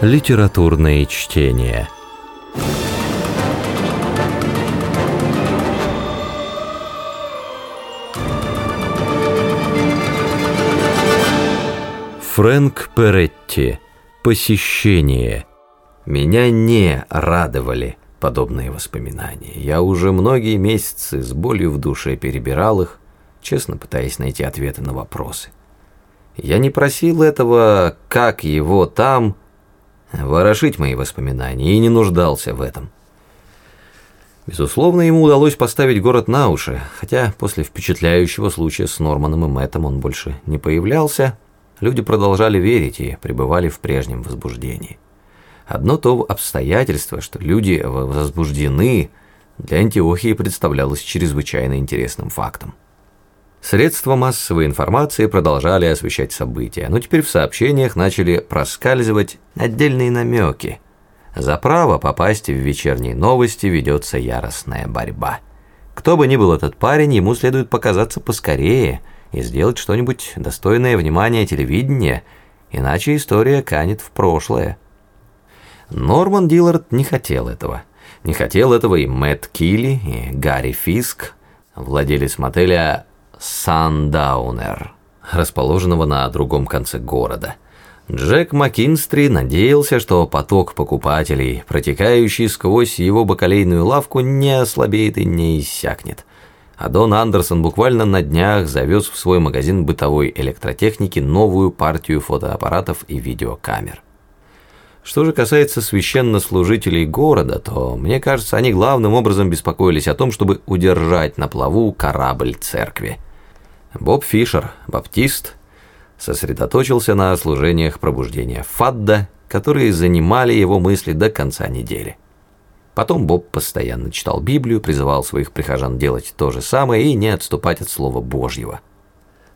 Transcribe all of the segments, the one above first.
Литературные чтения. Фрэнк Перетти. Посещение. Меня не радовали подобные воспоминания. Я уже многие месяцы с болью в душе перебирал их, честно пытаясь найти ответы на вопросы. Я не просил этого, как его там, ворошить мои воспоминания, и не нуждался в этом. Безусловно, ему удалось поставить город на уши, хотя после впечатляющего случая с Норманом и Мэттом он больше не появлялся, люди продолжали верить и пребывали в прежнем возбуждении. Одно то обстоятельство, что люди возбуждены, для Антиохии представлялось чрезвычайно интересным фактом. Средства массовой информации продолжали освещать события, но теперь в сообщениях начали проскальзывать отдельные намеки. За право попасть в вечерние новости ведется яростная борьба. Кто бы ни был этот парень, ему следует показаться поскорее и сделать что-нибудь достойное внимания телевидения, иначе история канет в прошлое. Норман Диллард не хотел этого. Не хотел этого и Мэтт Килли, и Гарри Фиск, владелец мотеля Сандаунер, расположенного на другом конце города. Джек Маккинстри надеялся, что поток покупателей, протекающий сквозь его бакалейную лавку, не ослабеет и не иссякнет. А Дон Андерсон буквально на днях завез в свой магазин бытовой электротехники новую партию фотоаппаратов и видеокамер. Что же касается священнослужителей города, то, мне кажется, они главным образом беспокоились о том, чтобы удержать на плаву корабль церкви – Боб Фишер, баптист, сосредоточился на служениях пробуждения Фадда, которые занимали его мысли до конца недели. Потом Боб постоянно читал Библию, призывал своих прихожан делать то же самое и не отступать от Слова Божьего.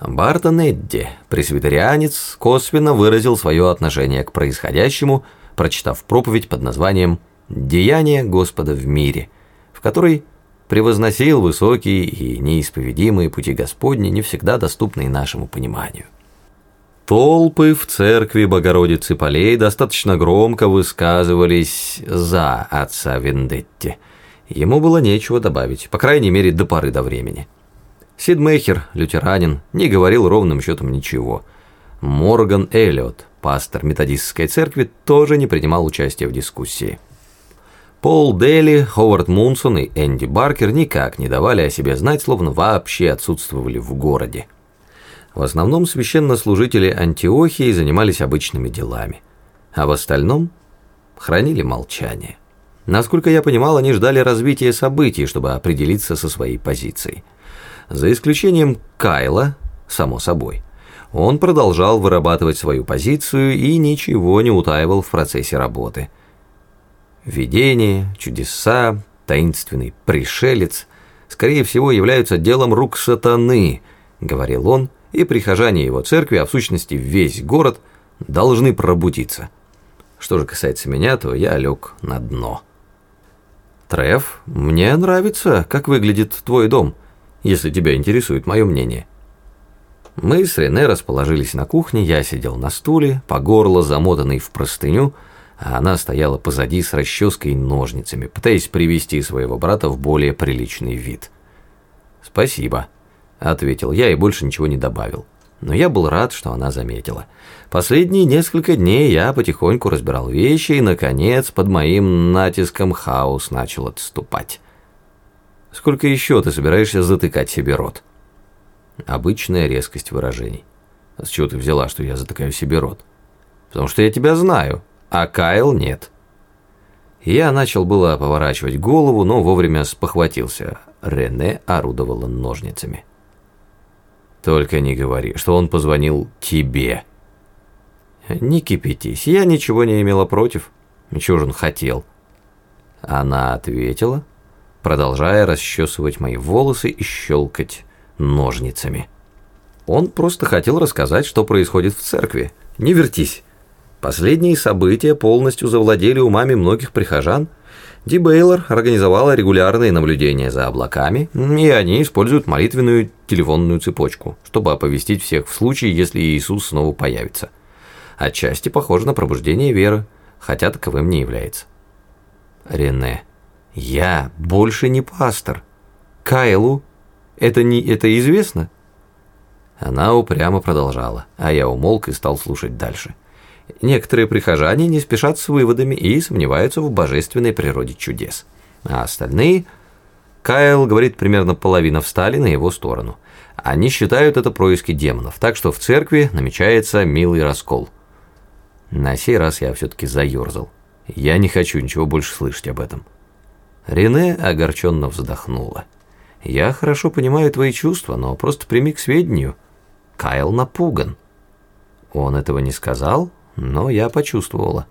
Бартон Эдди, пресвитерианец, косвенно выразил свое отношение к происходящему, прочитав проповедь под названием «Деяние Господа в мире», в которой превозносил высокие и неисповедимые пути Господни, не всегда доступные нашему пониманию. Толпы в церкви Богородицы Полей достаточно громко высказывались за отца Вендетти. Ему было нечего добавить, по крайней мере, до поры до времени. Сидмейхер, лютеранин, не говорил ровным счетом ничего. Морган Эллиот, пастор методистской церкви, тоже не принимал участия в дискуссии. Пол Дели, Ховард Мунсон и Энди Баркер никак не давали о себе знать, словно вообще отсутствовали в городе. В основном священнослужители Антиохии занимались обычными делами, а в остальном хранили молчание. Насколько я понимал, они ждали развития событий, чтобы определиться со своей позицией. За исключением Кайла, само собой. Он продолжал вырабатывать свою позицию и ничего не утаивал в процессе работы – Видения, чудеса, таинственный пришелец, скорее всего, являются делом рук сатаны, говорил он, и прихожане его церкви, а в сущности весь город, должны пробудиться. Что же касается меня, то я лег на дно. Треф, мне нравится, как выглядит твой дом, если тебя интересует мое мнение. Мы с Рене расположились на кухне, я сидел на стуле, по горло замотанный в простыню, а она стояла позади с расческой и ножницами, пытаясь привести своего брата в более приличный вид. «Спасибо», — ответил я и больше ничего не добавил. Но я был рад, что она заметила. Последние несколько дней я потихоньку разбирал вещи, и, наконец, под моим натиском хаос начал отступать. «Сколько еще ты собираешься затыкать себе рот?» Обычная резкость выражений. «С чего ты взяла, что я затыкаю себе рот?» «Потому что я тебя знаю», а Кайл нет. Я начал было поворачивать голову, но вовремя спохватился. Рене орудовала ножницами. «Только не говори, что он позвонил тебе». «Не кипятись, я ничего не имела против. Чего же он хотел?» Она ответила, продолжая расчесывать мои волосы и щелкать ножницами. Он просто хотел рассказать, что происходит в церкви. Не вертись. Последние события полностью завладели умами многих прихожан. Ди Бейлор организовала регулярные наблюдения за облаками, и они используют молитвенную телефонную цепочку, чтобы оповестить всех в случае, если Иисус снова появится. Отчасти похоже на пробуждение веры. хотя таковым не является. Рене, я больше не пастор. Кайлу, это не это известно? Она упрямо продолжала, а я умолк и стал слушать дальше. Некоторые прихожане не спешат с выводами и сомневаются в божественной природе чудес. А остальные... Кайл говорит, примерно половина встали на его сторону. Они считают это происки демонов, так что в церкви намечается милый раскол. На сей раз я все-таки заерзал. Я не хочу ничего больше слышать об этом. Рене огорченно вздохнула. «Я хорошо понимаю твои чувства, но просто прими к сведению. Кайл напуган». Он этого не сказал, но я почувствовала.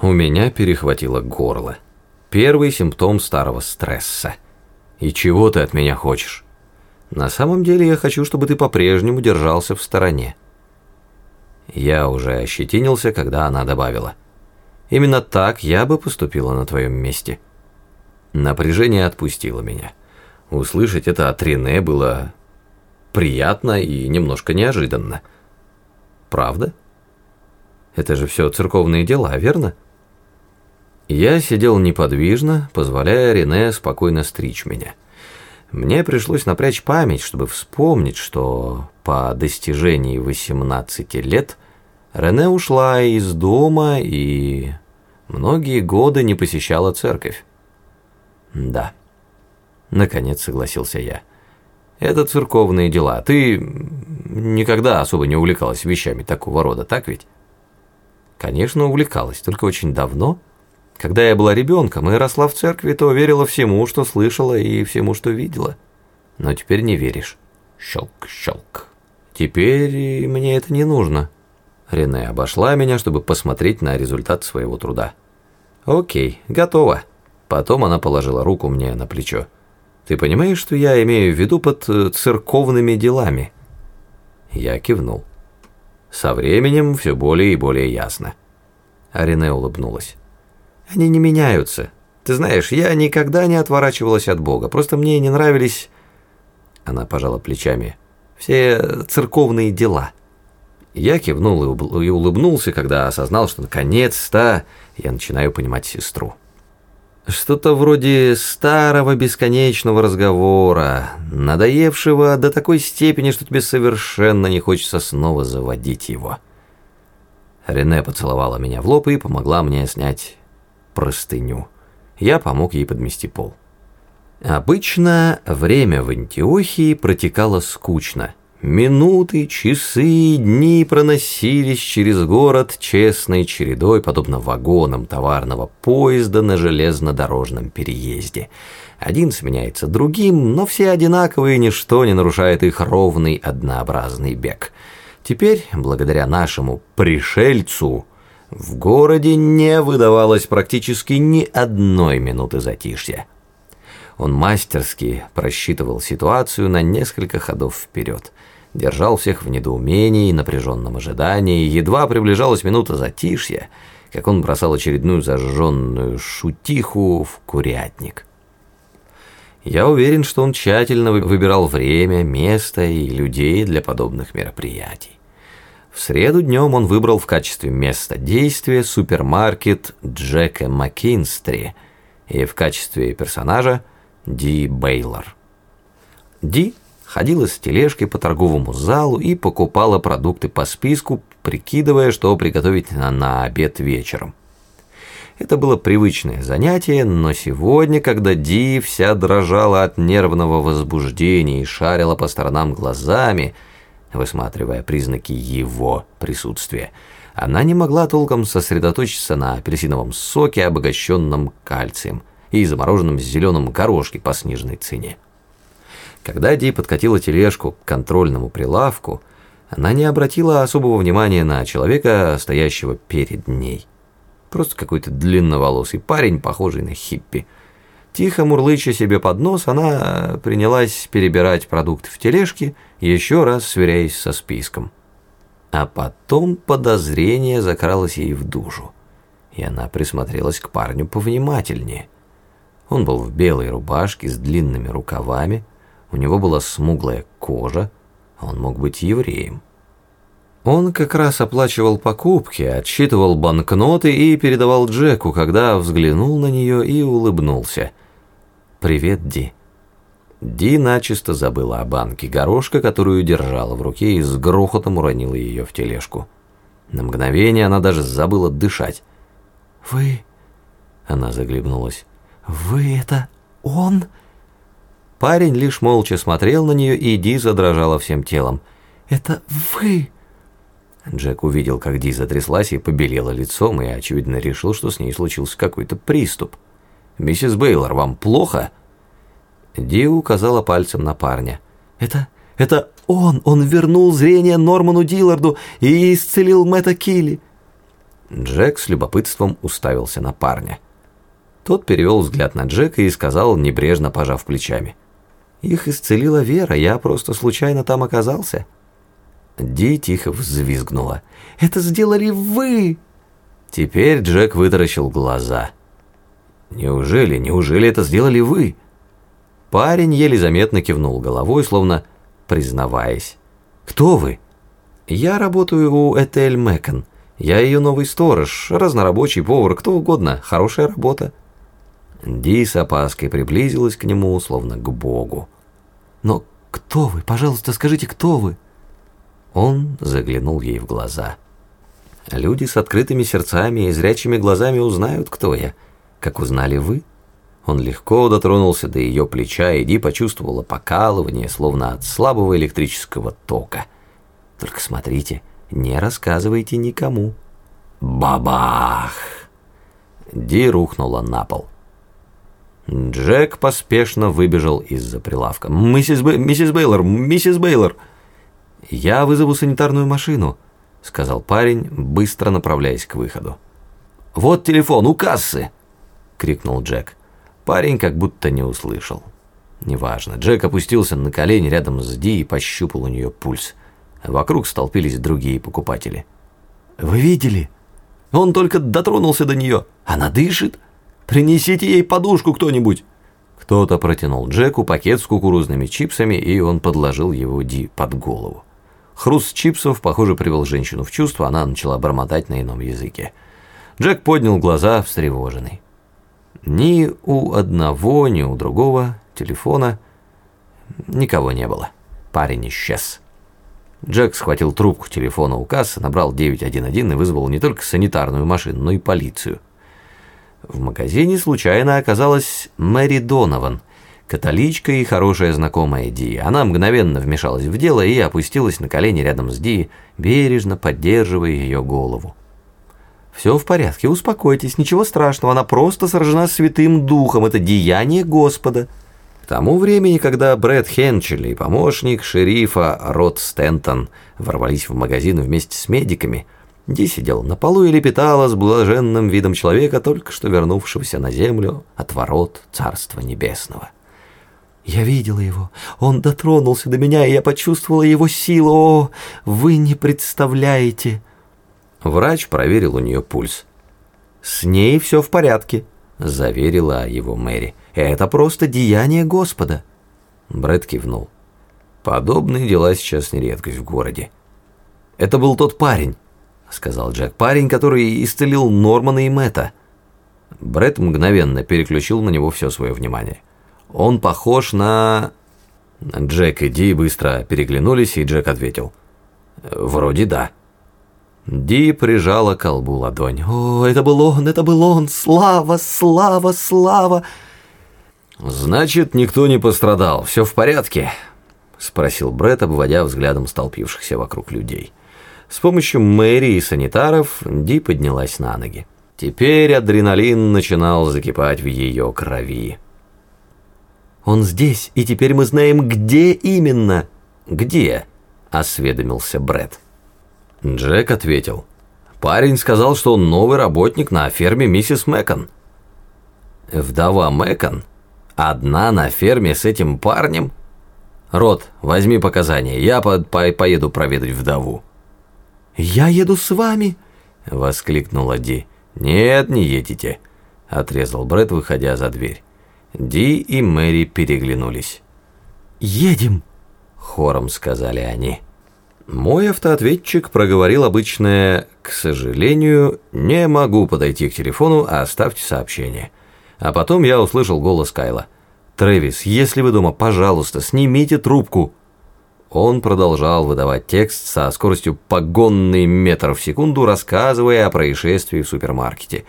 У меня перехватило горло. Первый симптом старого стресса. И чего ты от меня хочешь? На самом деле я хочу, чтобы ты по-прежнему держался в стороне. Я уже ощетинился, когда она добавила. Именно так я бы поступила на твоем месте. Напряжение отпустило меня. Услышать это от Рене было приятно и немножко неожиданно. Правда? Это же все церковные дела, верно? Я сидел неподвижно, позволяя Рене спокойно стричь меня. Мне пришлось напрячь память, чтобы вспомнить, что по достижении 18 лет Рене ушла из дома и многие годы не посещала церковь. Да, наконец согласился я. Это церковные дела. Ты никогда особо не увлекалась вещами такого рода, так ведь? Конечно, увлекалась, только очень давно. Когда я была ребенком и росла в церкви, то верила всему, что слышала и всему, что видела. Но теперь не веришь. Щелк-щелк. Теперь мне это не нужно. Рене обошла меня, чтобы посмотреть на результат своего труда. Окей, готово. Потом она положила руку мне на плечо. Ты понимаешь, что я имею в виду под э, церковными делами? Я кивнул. Со временем все более и более ясно. Арине улыбнулась. Они не меняются. Ты знаешь, я никогда не отворачивалась от Бога. Просто мне не нравились... Она пожала плечами. Все церковные дела. Я кивнул и улыбнулся, когда осознал, что наконец-то я начинаю понимать сестру. Что-то вроде старого бесконечного разговора, надоевшего до такой степени, что тебе совершенно не хочется снова заводить его. Рене поцеловала меня в лоб и помогла мне снять простыню. Я помог ей подмести пол. Обычно время в Антиохии протекало скучно. Минуты, часы, дни проносились через город честной чередой, подобно вагонам товарного поезда на железнодорожном переезде. Один сменяется другим, но все одинаковые, ничто не нарушает их ровный однообразный бег. Теперь, благодаря нашему «пришельцу», в городе не выдавалось практически ни одной минуты затишья. Он мастерски просчитывал ситуацию на несколько ходов вперед – держал всех в недоумении и напряженном ожидании. Едва приближалась минута затишья, как он бросал очередную зажженную шутиху в курятник. Я уверен, что он тщательно выбирал время, место и людей для подобных мероприятий. В среду днем он выбрал в качестве места действия супермаркет Джека Маккинстри и в качестве персонажа Ди Бейлор. Ди ходила с тележкой по торговому залу и покупала продукты по списку, прикидывая, что приготовить на, обед вечером. Это было привычное занятие, но сегодня, когда Ди вся дрожала от нервного возбуждения и шарила по сторонам глазами, высматривая признаки его присутствия, она не могла толком сосредоточиться на апельсиновом соке, обогащенном кальцием, и замороженном зеленом горошке по сниженной цене. Когда Ди подкатила тележку к контрольному прилавку, она не обратила особого внимания на человека, стоящего перед ней. Просто какой-то длинноволосый парень, похожий на хиппи. Тихо мурлыча себе под нос, она принялась перебирать продукты в тележке, еще раз сверяясь со списком. А потом подозрение закралось ей в душу, и она присмотрелась к парню повнимательнее. Он был в белой рубашке с длинными рукавами, у него была смуглая кожа, а он мог быть евреем. Он как раз оплачивал покупки, отсчитывал банкноты и передавал Джеку, когда взглянул на нее и улыбнулся. «Привет, Ди». Ди начисто забыла о банке горошка, которую держала в руке и с грохотом уронила ее в тележку. На мгновение она даже забыла дышать. «Вы...» — она заглебнулась. «Вы это он?» Парень лишь молча смотрел на нее, и Ди задрожала всем телом. «Это вы?» Джек увидел, как Ди затряслась и побелела лицом, и, очевидно, решил, что с ней случился какой-то приступ. «Миссис Бейлор, вам плохо?» Ди указала пальцем на парня. «Это... это он! Он вернул зрение Норману Дилларду и исцелил Мэтта Килли!» Джек с любопытством уставился на парня. Тот перевел взгляд на Джека и сказал, небрежно пожав плечами. «Их исцелила Вера, я просто случайно там оказался». Ди тихо взвизгнула. «Это сделали вы!» Теперь Джек вытаращил глаза. «Неужели, неужели это сделали вы?» Парень еле заметно кивнул головой, словно признаваясь. «Кто вы?» «Я работаю у Этель Мэкон. Я ее новый сторож, разнорабочий повар, кто угодно. Хорошая работа». Ди с опаской приблизилась к нему, словно к Богу. «Но кто вы? Пожалуйста, скажите, кто вы?» Он заглянул ей в глаза. «Люди с открытыми сердцами и зрячими глазами узнают, кто я, как узнали вы». Он легко дотронулся до ее плеча, и Ди почувствовала покалывание, словно от слабого электрического тока. «Только смотрите, не рассказывайте никому». Бабах! Ди рухнула на пол. Джек поспешно выбежал из-за прилавка. «Миссис, Б... миссис Бейлор! Миссис Бейлор!» «Я вызову санитарную машину», — сказал парень, быстро направляясь к выходу. «Вот телефон, у кассы!» — крикнул Джек. Парень как будто не услышал. Неважно. Джек опустился на колени рядом с Ди и пощупал у нее пульс. Вокруг столпились другие покупатели. «Вы видели? Он только дотронулся до нее. Она дышит!» Принесите ей подушку кто-нибудь!» Кто-то протянул Джеку пакет с кукурузными чипсами, и он подложил его Ди под голову. Хруст чипсов, похоже, привел женщину в чувство, она начала бормотать на ином языке. Джек поднял глаза, встревоженный. Ни у одного, ни у другого телефона никого не было. Парень исчез. Джек схватил трубку телефона у кассы, набрал 911 и вызвал не только санитарную машину, но и полицию. В магазине случайно оказалась Мэри Донован, католичка и хорошая знакомая Ди. Она мгновенно вмешалась в дело и опустилась на колени рядом с Ди, бережно поддерживая ее голову. «Все в порядке, успокойтесь, ничего страшного, она просто сражена святым духом, это деяние Господа». К тому времени, когда Брэд Хенчель и помощник шерифа Рот Стентон ворвались в магазин вместе с медиками – Ди сидела на полу и лепетала с блаженным видом человека, только что вернувшегося на землю от ворот Царства Небесного. «Я видела его. Он дотронулся до меня, и я почувствовала его силу. О, вы не представляете!» Врач проверил у нее пульс. «С ней все в порядке», — заверила его Мэри. «Это просто деяние Господа». Брэд кивнул. Подобные дела сейчас не редкость в городе. Это был тот парень, — сказал Джек. «Парень, который исцелил Нормана и Мэтта». Брэд мгновенно переключил на него все свое внимание. «Он похож на...» Джек и Ди быстро переглянулись, и Джек ответил. «Вроде да». Ди прижала к колбу ладонь. «О, это был он, это был он! Слава, слава, слава!» «Значит, никто не пострадал, все в порядке?» — спросил Брэд, обводя взглядом столпившихся вокруг людей. С помощью Мэри и санитаров Ди поднялась на ноги. Теперь адреналин начинал закипать в ее крови. «Он здесь, и теперь мы знаем, где именно!» «Где?» – осведомился Бред. Джек ответил. «Парень сказал, что он новый работник на ферме миссис Мэкон». «Вдова Мэкон? Одна на ферме с этим парнем?» «Рот, возьми показания, я по по поеду проведать вдову». «Я еду с вами!» — воскликнула Ди. «Нет, не едете», — отрезал Брэд, выходя за дверь. Ди и Мэри переглянулись. «Едем!» — хором сказали они. Мой автоответчик проговорил обычное «К сожалению, не могу подойти к телефону, оставьте сообщение». А потом я услышал голос Кайла. «Трэвис, если вы дома, пожалуйста, снимите трубку». Он продолжал выдавать текст со скоростью погонный метр в секунду, рассказывая о происшествии в супермаркете.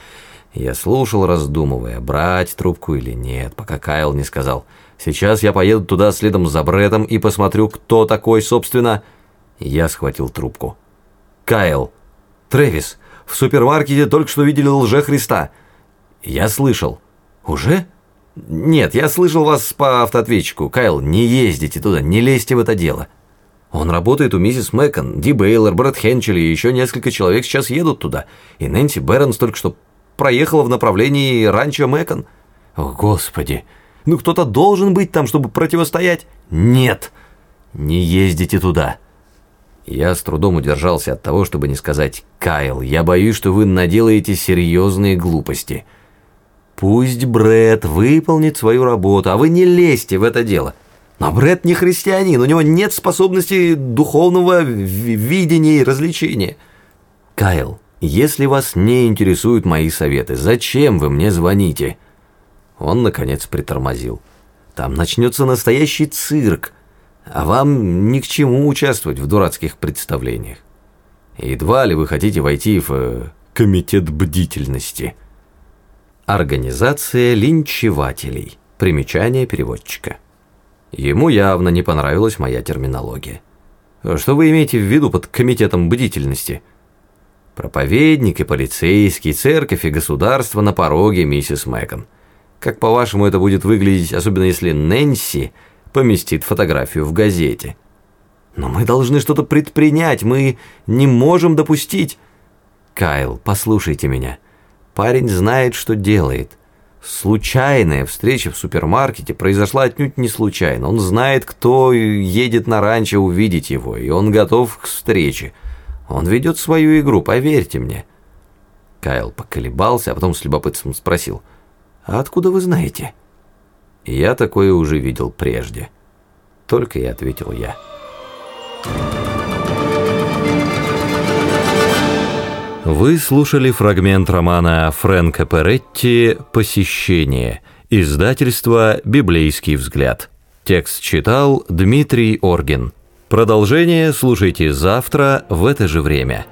Я слушал, раздумывая, брать трубку или нет, пока Кайл не сказал «Сейчас я поеду туда следом за Брэдом и посмотрю, кто такой, собственно...» Я схватил трубку. «Кайл! Трэвис! В супермаркете только что видели лже-Христа!» «Я слышал». «Уже?» «Нет, я слышал вас по автоответчику. Кайл, не ездите туда, не лезьте в это дело». «Он работает у миссис Мэкон, Ди Бейлор, Брэд Хенчелли и еще несколько человек сейчас едут туда. И Нэнси Бэрронс только что проехала в направлении ранчо Мэкон». «О, Господи! Ну кто-то должен быть там, чтобы противостоять?» «Нет! Не ездите туда!» Я с трудом удержался от того, чтобы не сказать «Кайл, я боюсь, что вы наделаете серьезные глупости». Пусть Бред выполнит свою работу, а вы не лезьте в это дело. Но Бред не христианин, у него нет способности духовного видения и развлечения. Кайл, если вас не интересуют мои советы, зачем вы мне звоните? Он, наконец, притормозил. Там начнется настоящий цирк а вам ни к чему участвовать в дурацких представлениях. Едва ли вы хотите войти в э, комитет бдительности. Организация линчевателей. Примечание переводчика. Ему явно не понравилась моя терминология. Что вы имеете в виду под комитетом бдительности? Проповедник и полицейский, церковь и государство на пороге, миссис Мэкон. Как по-вашему это будет выглядеть, особенно если Нэнси – поместит фотографию в газете. Но мы должны что-то предпринять, мы не можем допустить... Кайл, послушайте меня. Парень знает, что делает. Случайная встреча в супермаркете произошла отнюдь не случайно. Он знает, кто едет на ранчо увидеть его, и он готов к встрече. Он ведет свою игру, поверьте мне. Кайл поколебался, а потом с любопытством спросил. «А откуда вы знаете?» Я такое уже видел прежде. Только и ответил я. Вы слушали фрагмент романа Фрэнка Перетти «Посещение», издательство «Библейский взгляд». Текст читал Дмитрий Оргин. Продолжение слушайте завтра в это же время.